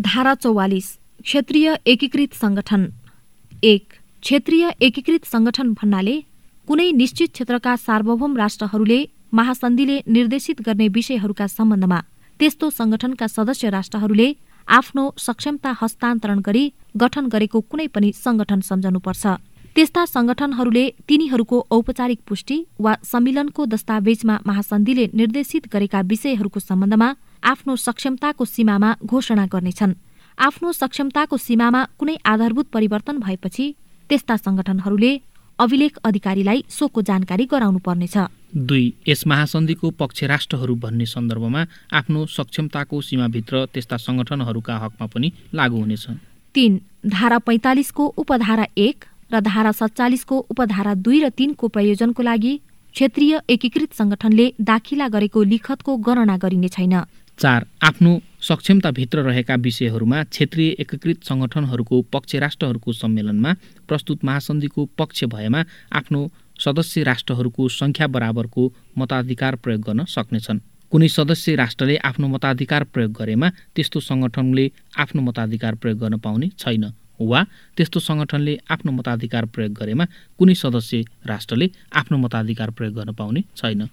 धारा चौवालिस क्षेत्रीय एकीकृत संगठन एक क्षेत्रीय एकीकृत संगठन भन्नाले कुनै निश्चित क्षेत्रका सार्वभौम राष्ट्रहरूले महासन्धिले निर्देशित गर्ने विषयहरूका सम्बन्धमा त्यस्तो संगठनका सदस्य राष्ट्रहरूले आफ्नो सक्षमता हस्तान्तरण गरी गठन गरेको कुनै पनि संगठन सम्झनुपर्छ। त्यस्ता संगठनहरूले तिनीहरूको औपचारिक पुष्टि वा सम्मिलनको दस्तावेजमा महासन्धिले निर्देशित गरेका विषयहरूको सम्बन्धमा आफ्नो सक्षमताको सीमामा घोषणा गर्नेछन्। आफ्नो सक्षमताको सीमामा कुनै आधारभूत परिवर्तन भएपछि त्यस्ता संगठनहरूले अभिलेख अधिकारीलाई सोको जानकारी गराउनु पर्नेछ। दुई यस महासन्धिको पक्ष राष्ट्रहरू भन्ने सन्दर्भमा आफ्नो सक्षमताको सीमाभित्र त्यस्ता सङ्गठनहरूका हकमा पनि लागू हुनेछ। तीन धारा पैँतालिसको उपधारा एक र धारा सत्तालिसको उपधारा दुई र तीनको प्रयोजनको लागि क्षेत्रीय एकीकृत संगठनले दाखिला गरेको लिखतको गणना गरिने छैन। चार आफ्नो सक्षमताभित्र रहेका विषयहरूमा क्षेत्रीय एकीकृत सङ्गठनहरूको पक्ष राष्ट्रहरूको सम्मेलनमा प्रस्तुत महासन्धिको पक्ष भएमा आफ्नो सदस्य राष्ट्रहरूको सङ्ख्या बराबरको मताधिकार प्रयोग गर्न सक्नेछन्। कुनै सदस्य राष्ट्रले आफ्नो मताधिकार प्रयोग गरेमा त्यस्तो सङ्गठनले आफ्नो मताधिकार प्रयोग गर्न पाउने छैन। वा त्यस्तो सङ्गठनले आफ्नो मताधिकार प्रयोग गरेमा कुनै सदस्य राष्ट्रले आफ्नो मताधिकार प्रयोग गर्न पाउने छैन।